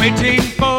waiting for